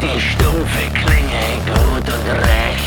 Die stumpfe Klinge gut und recht.